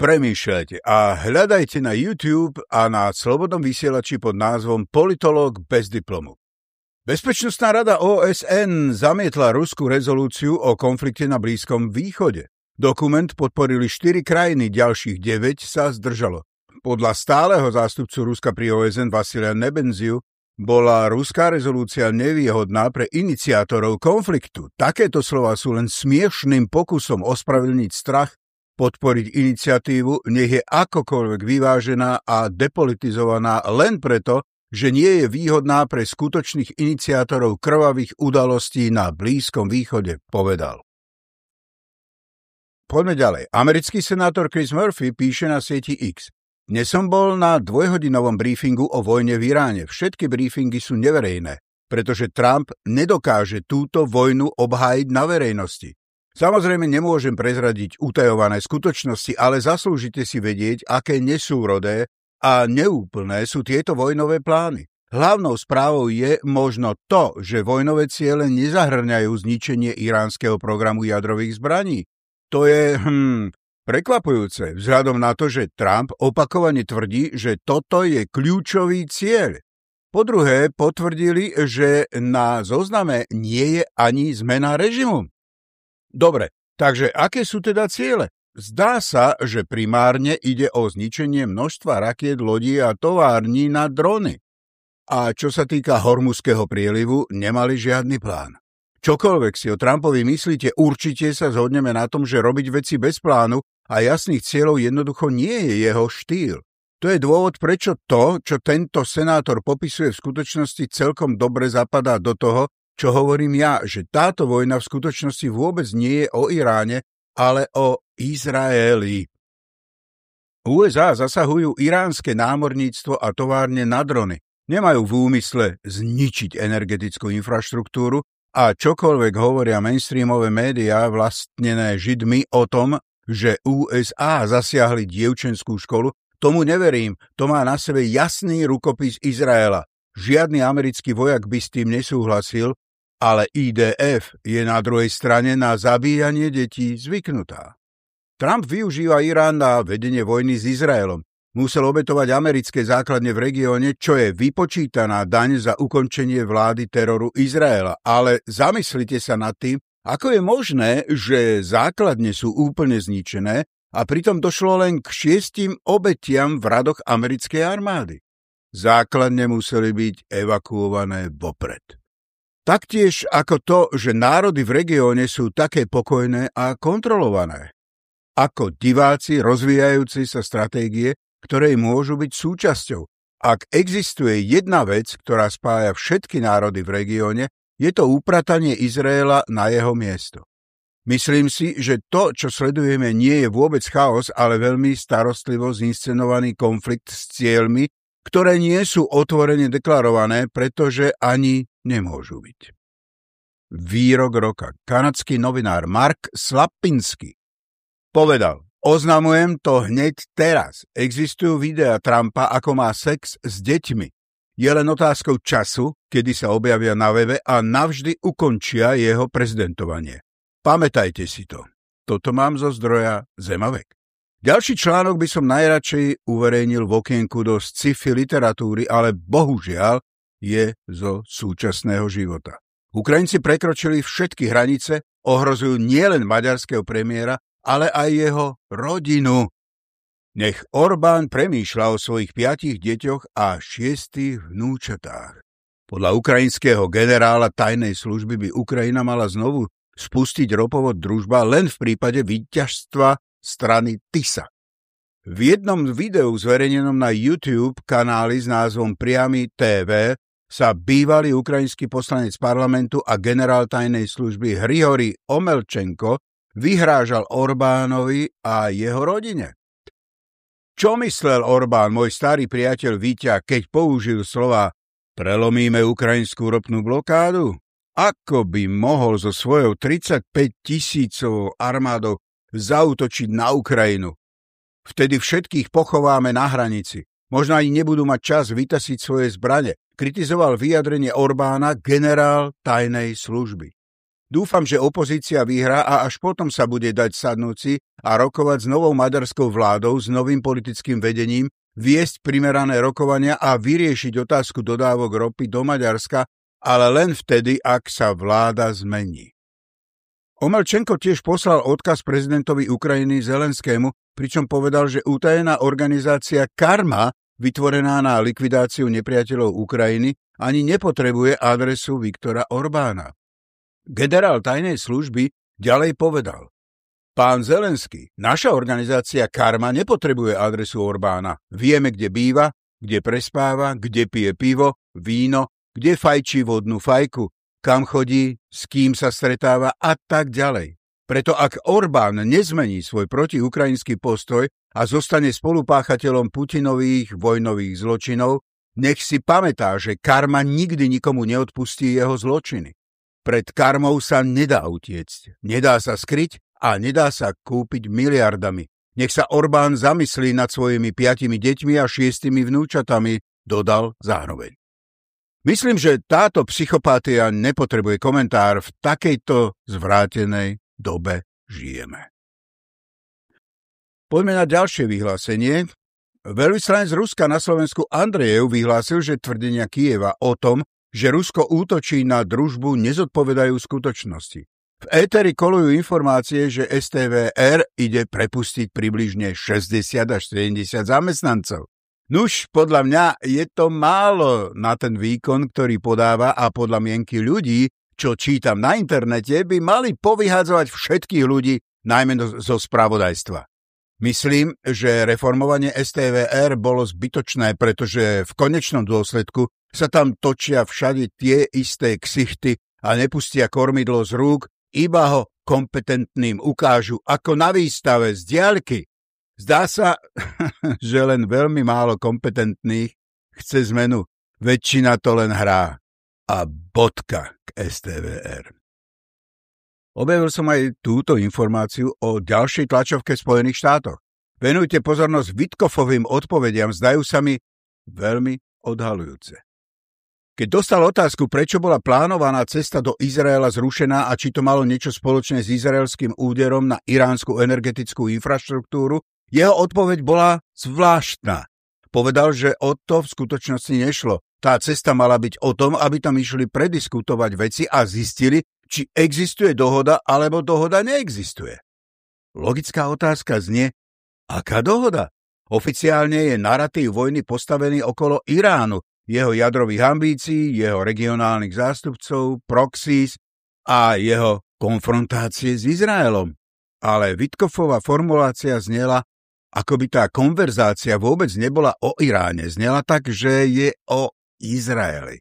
premýšľajte a hľadajte na YouTube a na slobodnom vysielači pod názvom Politolog bez diplomu. Bezpečnostná rada OSN zamietla ruskú rezolúciu o konflikte na Blízkom východe. Dokument podporili 4 krajiny, ďalších 9 sa zdržalo. Podľa stáleho zástupcu Ruska pri OSN Vasilia Nebenziu bola ruská rezolúcia nevýhodná pre iniciátorov konfliktu. Takéto slova sú len smiešným pokusom ospravedlniť strach podporiť iniciatívu, nech je akokoľvek vyvážená a depolitizovaná len preto, že nie je výhodná pre skutočných iniciátorov krvavých udalostí na Blízkom východe, povedal. Poďme ďalej. Americký senátor Chris Murphy píše na sieti X. Dnes som bol na dvojhodinovom briefingu o vojne v Iráne. Všetky briefingy sú neverejné, pretože Trump nedokáže túto vojnu obhájiť na verejnosti. Samozrejme nemôžem prezradiť utajované skutočnosti, ale zaslúžite si vedieť, aké nesúrodé a neúplné sú tieto vojnové plány. Hlavnou správou je možno to, že vojnové ciele nezahrňajú zničenie iránskeho programu jadrových zbraní. To je, hm, prekvapujúce, vzhľadom na to, že Trump opakovane tvrdí, že toto je kľúčový cieľ. Po druhé, potvrdili, že na zozname nie je ani zmena režimu. Dobre, takže aké sú teda ciele? Zdá sa, že primárne ide o zničenie množstva rakiet, lodí a tovární na drony. A čo sa týka Hormuzského prielivu, nemali žiadny plán. Čokoľvek si o Trumpovi myslíte, určite sa zhodneme na tom, že robiť veci bez plánu a jasných cieľov jednoducho nie je jeho štýl. To je dôvod, prečo to, čo tento senátor popisuje v skutočnosti celkom dobre zapadá do toho, čo hovorím ja, že táto vojna v skutočnosti vôbec nie je o Iráne, ale o Izraeli. USA zasahujú iránske námorníctvo a továrne na drony. Nemajú v úmysle zničiť energetickú infraštruktúru a čokoľvek hovoria mainstreamové médiá vlastnené Židmi o tom, že USA zasiahli dievčenskú školu, tomu neverím, to má na sebe jasný rukopis Izraela. Žiadny americký vojak by s tým nesúhlasil ale IDF je na druhej strane na zabíjanie detí zvyknutá. Trump využíva Irán na vedenie vojny s Izraelom. Musel obetovať americké základne v regióne, čo je vypočítaná daň za ukončenie vlády teroru Izraela. Ale zamyslite sa nad tým, ako je možné, že základne sú úplne zničené a pritom došlo len k šiestim obetiam v radoch americkej armády. Základne museli byť evakuované vopred. Taktiež ako to, že národy v regióne sú také pokojné a kontrolované. Ako diváci rozvíjajúci sa stratégie, ktorej môžu byť súčasťou. Ak existuje jedna vec, ktorá spája všetky národy v regióne, je to upratanie Izraela na jeho miesto. Myslím si, že to, čo sledujeme, nie je vôbec chaos, ale veľmi starostlivo zinscenovaný konflikt s cieľmi, ktoré nie sú otvorene deklarované, pretože ani nemôžu byť. Výrok roka. Kanadský novinár Mark Slapinsky povedal, oznamujem to hneď teraz. Existujú videá Trumpa, ako má sex s deťmi. Je len otázkou času, kedy sa objavia na webe a navždy ukončia jeho prezidentovanie. Pamätajte si to. Toto mám zo zdroja Zemavek. Ďalší článok by som najradšej uverejnil v okienku do sci-fi literatúry, ale bohužiaľ je zo súčasného života. Ukrajinci prekročili všetky hranice, ohrozujú nielen maďarského premiéra, ale aj jeho rodinu. Nech Orbán premýšľa o svojich piatich deťoch a šiestých vnúčatách. Podľa ukrajinského generála tajnej služby by Ukrajina mala znovu spustiť ropovod družba len v prípade víťazstva strany TISA. V jednom videu zverejnenom na YouTube kanáli s názvom Priamy TV sa bývalý ukrajinský poslanec parlamentu a generál tajnej služby Hrihori Omelčenko vyhrážal Orbánovi a jeho rodine. Čo myslel Orbán, môj starý priateľ Víťa, keď použil slova Prelomíme ukrajinskú ropnú blokádu? Ako by mohol so svojou 35 tisícovou armádou zautočiť na Ukrajinu? Vtedy všetkých pochováme na hranici. Možno ani nebudú mať čas vytasiť svoje zbrane. Kritizoval vyjadrenie Orbána generál tajnej služby. Dúfam, že opozícia vyhrá a až potom sa bude dať sadnúci a rokovať s novou maďarskou vládou, s novým politickým vedením, viesť primerané rokovania a vyriešiť otázku dodávok ropy do Maďarska, ale len vtedy, ak sa vláda zmení. Omelčenko tiež poslal odkaz prezidentovi Ukrajiny Zelenskému, pričom povedal, že utajená organizácia Karma, vytvorená na likvidáciu nepriateľov Ukrajiny, ani nepotrebuje adresu Viktora Orbána. Generál tajnej služby ďalej povedal. Pán Zelenský, naša organizácia Karma nepotrebuje adresu Orbána. Vieme, kde býva, kde prespáva, kde pije pivo, víno, kde fajčí vodnú fajku, kam chodí, s kým sa stretáva a tak ďalej. Preto ak Orbán nezmení svoj protiukrajinský postoj a zostane spolupáchateľom Putinových vojnových zločinov, nech si pamätá, že karma nikdy nikomu neodpustí jeho zločiny. Pred karmou sa nedá utiecť, nedá sa skryť a nedá sa kúpiť miliardami. Nech sa Orbán zamyslí nad svojimi piatimi deťmi a šiestimi vnúčatami, dodal zároveň. Myslím, že táto psychopatia nepotrebuje komentár, v takejto zvrátenej dobe žijeme. Poďme na ďalšie vyhlásenie. Veľvyslanec Ruska na Slovensku Andrejev vyhlásil, že tvrdenia Kieva o tom, že Rusko útočí na družbu, nezodpovedajú skutočnosti. V éteri kolujú informácie, že STVR ide prepustiť približne 60 až 70 zamestnancov. Nuž, podľa mňa je to málo na ten výkon, ktorý podáva a podľa mienky ľudí, čo čítam na internete, by mali povyhadzovať všetkých ľudí, najmä zo spravodajstva. Myslím, že reformovanie STVR bolo zbytočné, pretože v konečnom dôsledku sa tam točia všade tie isté ksichty a nepustia kormidlo z rúk, iba ho kompetentným ukážu ako na výstave z diaľky. Zdá sa, že len veľmi málo kompetentných chce zmenu. Väčšina to len hrá. A bodka k STVR. Objavil som aj túto informáciu o ďalšej tlačovke v Spojených štátoch. Venujte pozornosť Vitkofovým odpovediam, zdajú sa mi veľmi odhalujúce. Keď dostal otázku, prečo bola plánovaná cesta do Izraela zrušená a či to malo niečo spoločné s izraelským úderom na iránsku energetickú infraštruktúru, jeho odpoveď bola zvláštna. Povedal, že o to v skutočnosti nešlo. Tá cesta mala byť o tom, aby tam išli prediskutovať veci a zistili, či existuje dohoda alebo dohoda neexistuje. Logická otázka znie, aká dohoda? Oficiálne je narratív vojny postavený okolo Iránu, jeho jadrových ambícií, jeho regionálnych zástupcov, proxys a jeho konfrontácie s Izraelom. Ale Vitkofová formulácia znela, ako by tá konverzácia vôbec nebola o Iráne. Znela tak, že je o Izraeli.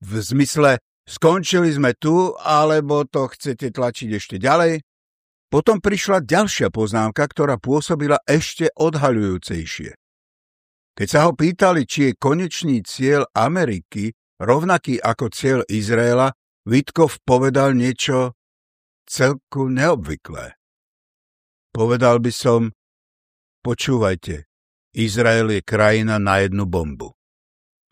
V zmysle, Skončili sme tu, alebo to chcete tlačiť ešte ďalej? Potom prišla ďalšia poznámka, ktorá pôsobila ešte odhaľujúcejšie. Keď sa ho pýtali, či je konečný cieľ Ameriky rovnaký ako cieľ Izraela, Vitkov povedal niečo celku neobvyklé. Povedal by som, počúvajte, Izrael je krajina na jednu bombu.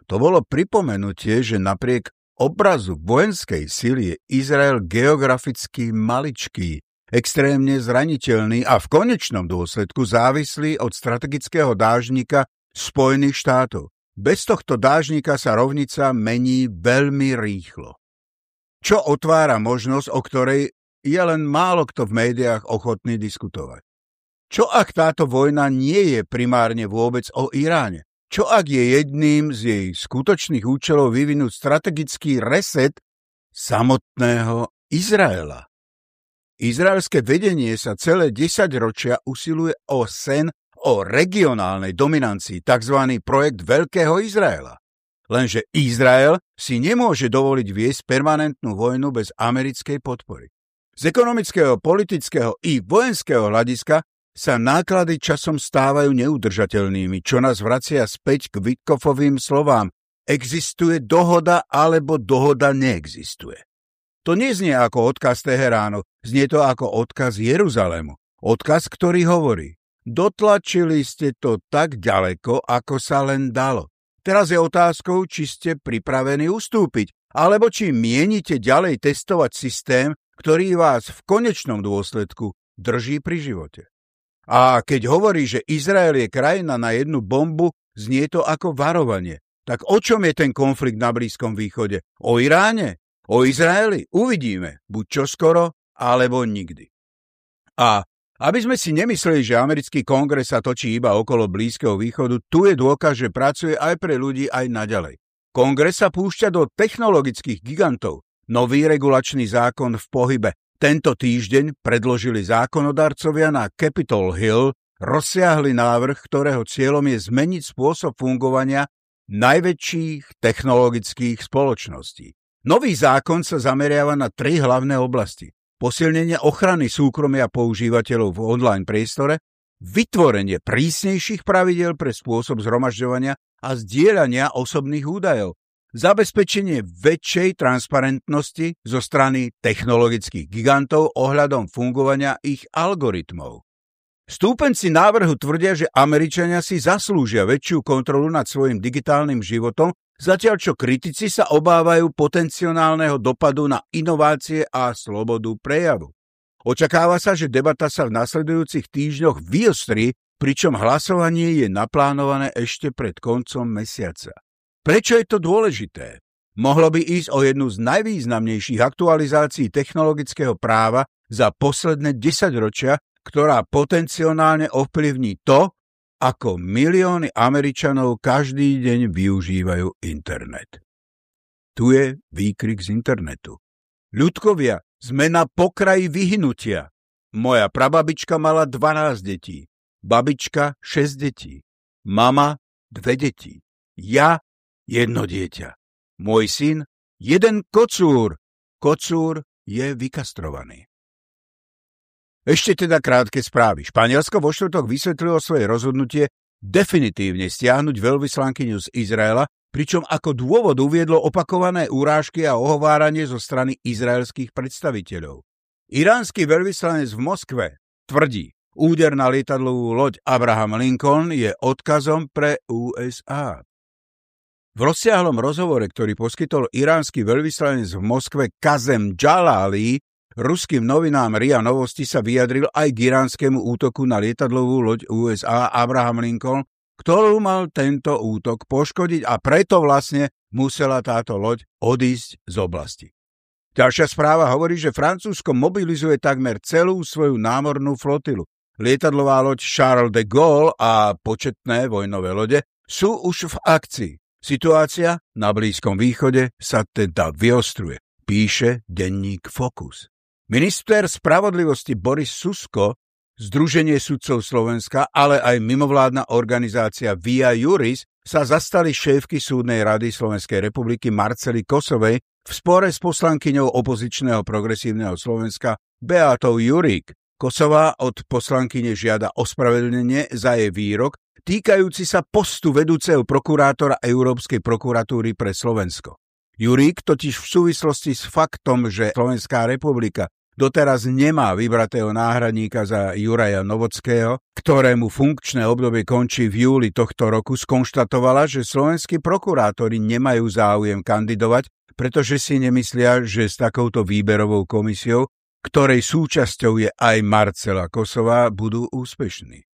To bolo pripomenutie, že napriek obrazu vojenskej sily je Izrael geograficky maličký, extrémne zraniteľný a v konečnom dôsledku závislý od strategického dážnika Spojených štátov. Bez tohto dážnika sa rovnica mení veľmi rýchlo. Čo otvára možnosť, o ktorej je len málo kto v médiách ochotný diskutovať. Čo ak táto vojna nie je primárne vôbec o Iráne? Čo ak je jedným z jej skutočných účelov vyvinúť strategický reset samotného Izraela? Izraelské vedenie sa celé 10 ročia usiluje o sen o regionálnej dominancii, tzv. projekt Veľkého Izraela. Lenže Izrael si nemôže dovoliť viesť permanentnú vojnu bez americkej podpory. Z ekonomického, politického i vojenského hľadiska sa náklady časom stávajú neudržateľnými, čo nás vracia späť k Witkofovým slovám. existuje dohoda alebo dohoda neexistuje. To neznie ako odkaz Teheránu, znie to ako odkaz Jeruzalému. Odkaz, ktorý hovorí, dotlačili ste to tak ďaleko, ako sa len dalo. Teraz je otázkou, či ste pripravení ustúpiť, alebo či mienite ďalej testovať systém, ktorý vás v konečnom dôsledku drží pri živote. A keď hovorí, že Izrael je krajina na jednu bombu, znie to ako varovanie. Tak o čom je ten konflikt na Blízkom východe? O Iráne? O Izraeli uvidíme, buď čoskoro, alebo nikdy. A aby sme si nemysleli, že americký kongres sa točí iba okolo Blízkeho východu, tu je dôkaz, že pracuje aj pre ľudí aj naďalej. Kongres sa púšťa do technologických gigantov. Nový regulačný zákon v pohybe. Tento týždeň predložili zákonodarcovia na Capitol Hill rozsiahli návrh, ktorého cieľom je zmeniť spôsob fungovania najväčších technologických spoločností. Nový zákon sa zameriava na tri hlavné oblasti. Posilnenie ochrany súkromia používateľov v online priestore, vytvorenie prísnejších pravidel pre spôsob zhromažďovania a zdieľania osobných údajov, zabezpečenie väčšej transparentnosti zo strany technologických gigantov ohľadom fungovania ich algoritmov. Stúpenci návrhu tvrdia, že Američania si zaslúžia väčšiu kontrolu nad svojim digitálnym životom zatiaľ čo kritici sa obávajú potenciálneho dopadu na inovácie a slobodu prejavu. Očakáva sa, že debata sa v nasledujúcich týždňoch vyostrí, pričom hlasovanie je naplánované ešte pred koncom mesiaca. Prečo je to dôležité? Mohlo by ísť o jednu z najvýznamnejších aktualizácií technologického práva za posledné desaťročia, ktorá potenciálne ovplyvní to, ako milióny Američanov každý deň využívajú internet. Tu je výkrik z internetu. Ľudkovia, sme na pokraji vyhnutia. Moja prababička mala 12 detí, babička 6 detí, mama 2 detí, ja jedno dieťa, môj syn jeden kocúr. Kocúr je vykastrovaný. Ešte teda krátke správy. Španielsko vo štvrtok vysvetlilo svoje rozhodnutie definitívne stiahnuť veľvyslankyňu z Izraela, pričom ako dôvod uviedlo opakované úrážky a ohováranie zo strany izraelských predstaviteľov. Iránsky veľvyslanec v Moskve tvrdí, úder na lietadlovú loď Abraham Lincoln je odkazom pre USA. V rozsiahlom rozhovore, ktorý poskytol iránsky veľvyslanec v Moskve Kazem Jalali, Ruským novinám RIA Novosti sa vyjadril aj k iránskemu útoku na lietadlovú loď USA Abraham Lincoln, ktorú mal tento útok poškodiť a preto vlastne musela táto loď odísť z oblasti. Ďalšia správa hovorí, že Francúzsko mobilizuje takmer celú svoju námornú flotilu. Lietadlová loď Charles de Gaulle a početné vojnové lode sú už v akcii. Situácia na Blízkom východe sa teda vyostruje, píše denník Focus. Minister spravodlivosti Boris Susko, Združenie sudcov Slovenska, ale aj mimovládna organizácia Via Juris sa zastali šéfky súdnej rady Slovenskej republiky Marcely Kosovej v spore s poslankyňou opozičného progresívneho Slovenska Beatou Jurík. Kosová od poslankyne žiada ospravedlnenie za jej výrok týkajúci sa postu vedúceho prokurátora Európskej prokuratúry pre Slovensko. Jurík totiž v súvislosti s faktom, že Slovenská republika doteraz nemá vybratého náhradníka za Juraja Novockého, ktorému funkčné obdobie končí v júli tohto roku, skonštatovala, že slovenskí prokurátori nemajú záujem kandidovať, pretože si nemyslia, že s takouto výberovou komisiou, ktorej súčasťou je aj Marcela Kosová, budú úspešní.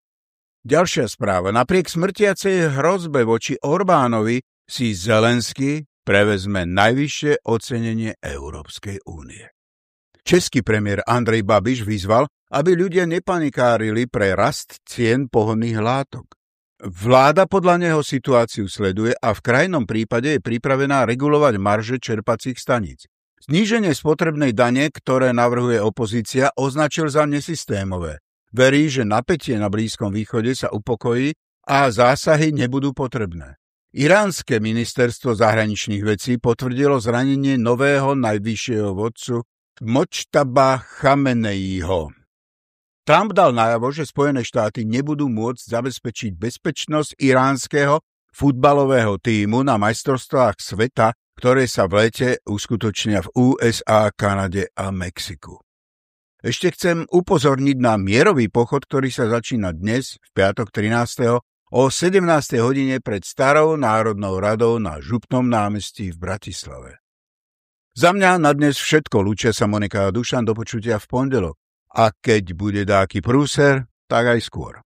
Ďalšia správa. Napriek smrtiacej hrozbe voči Orbánovi si Zelensky prevezme najvyššie ocenenie Európskej únie. Český premiér Andrej Babiš vyzval, aby ľudia nepanikárili pre rast cien pohodných látok. Vláda podľa neho situáciu sleduje a v krajnom prípade je pripravená regulovať marže čerpacích staníc. Zníženie spotrebnej dane, ktoré navrhuje opozícia, označil za nesystémové. Verí, že napätie na Blízkom východe sa upokojí a zásahy nebudú potrebné. Iránske ministerstvo zahraničných vecí potvrdilo zranenie nového najvyššieho vodcu Močtaba Chameneiho. Trump dal najavo, že Spojené štáty nebudú môcť zabezpečiť bezpečnosť iránskeho futbalového týmu na majstrovstvách sveta, ktoré sa v lete uskutočnia v USA, Kanade a Mexiku. Ešte chcem upozorniť na mierový pochod, ktorý sa začína dnes, v piatok 13. o 17. hodine pred Starou národnou radou na Župnom námestí v Bratislave. Za mňa na dnes všetko. Lučia sa Monika a Dušan do počutia v pondelok. A keď bude dáky prúser, tak aj skôr.